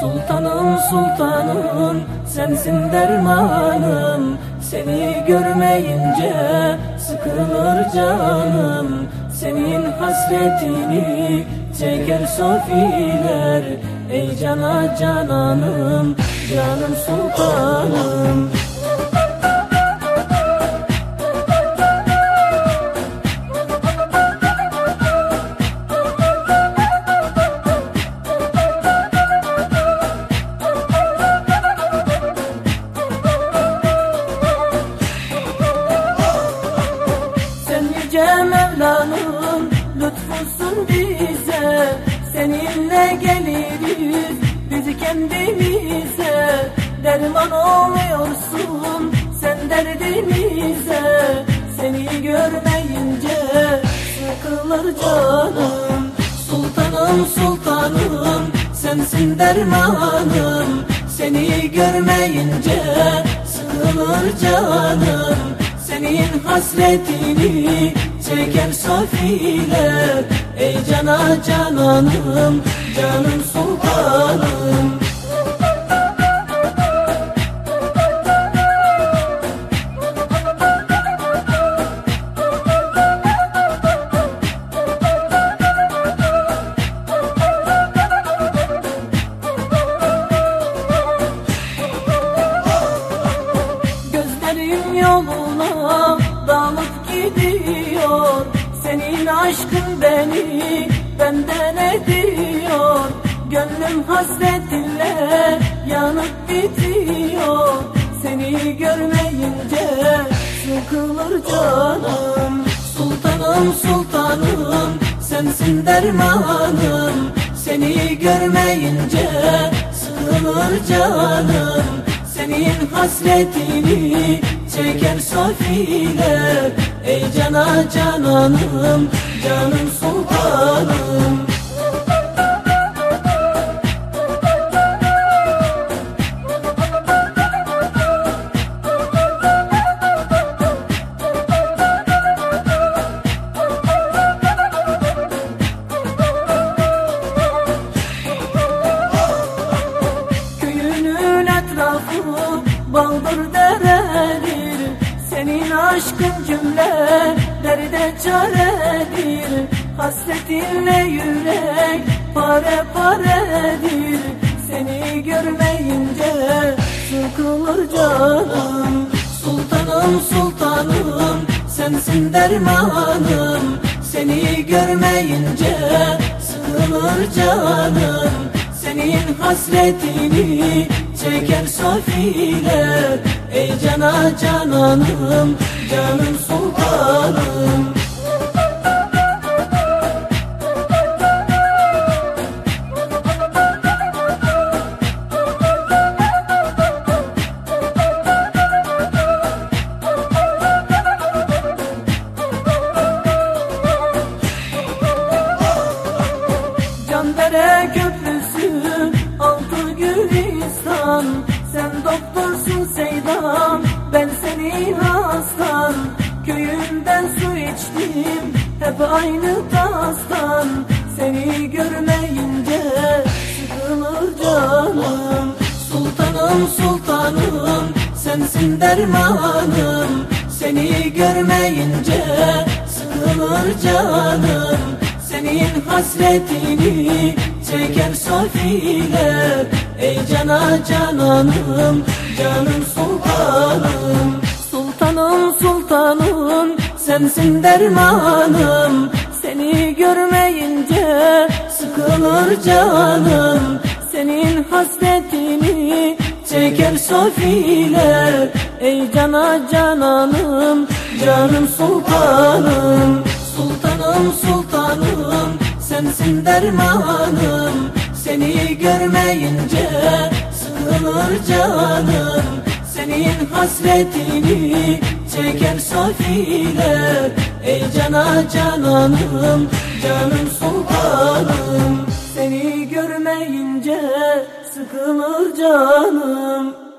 sultanım sensin dermanım. Seni görmeyince sıkılır canım. Senin hasretini çeker sofiler. Ey cana cananım canım sultanım yüce Mevla'nın lütfusun bize. Seninle geliriz biz kendimize. Derman oluyorsun sen derdimize. Seni görmeyince sıkılır canım. Sultanım sultanım sensin dermanım. Seni görmeyince sıkılır canım. Senin hasretini çeker sofiler Ey cana cananım, canım sultanım. Gözlerim yoluna dalıp gidiyor. Senin aşkın beni benden ediyor. Gönlüm hasretinle yanıp bitiyor Seni görmeyince sıkılır canım. Sultanım sultanım sensin dermanım. Seni görmeyince sıkılır canım. Senin hasretini çeker sofiler Ey cana cananım, canım sultanım. Köyünün etrafı baldır deredir Senin aşkın cümle derde çaredir Hasretinle yürek pare paredir Seni görmeyince sıkılır canım. Sultanım sultanım sensin dermanım. Seni görmeyince sıkılır canım. Senin hasretini çeker sofiler Ey cana cananım, canım sultanım. Candere köprüsü altı gülistan Sen doktorsun Seydan ben senin hastan. Köyünden su içtim hep aynı tastan. Seni görmeyince sıkılır canım. Sultanım sultanım sensin dermanım. Seni görmeyince sıkılır canım. Senin hasretini çeker sofiler Ey cana cananım, canım sultanım. Sultanım sultanım, sensin dermanım. Seni görmeyince sıkılır canım. Senin hasretini çeker sofiler Ey cana cananım, canım sultanım. Sultanım sultanım sensin dermanım Seni görmeyince sıkılır canım. Senin hasretini çeker sofiler Ey cana cananım canım sultanım. Seni görmeyince sıkılır canım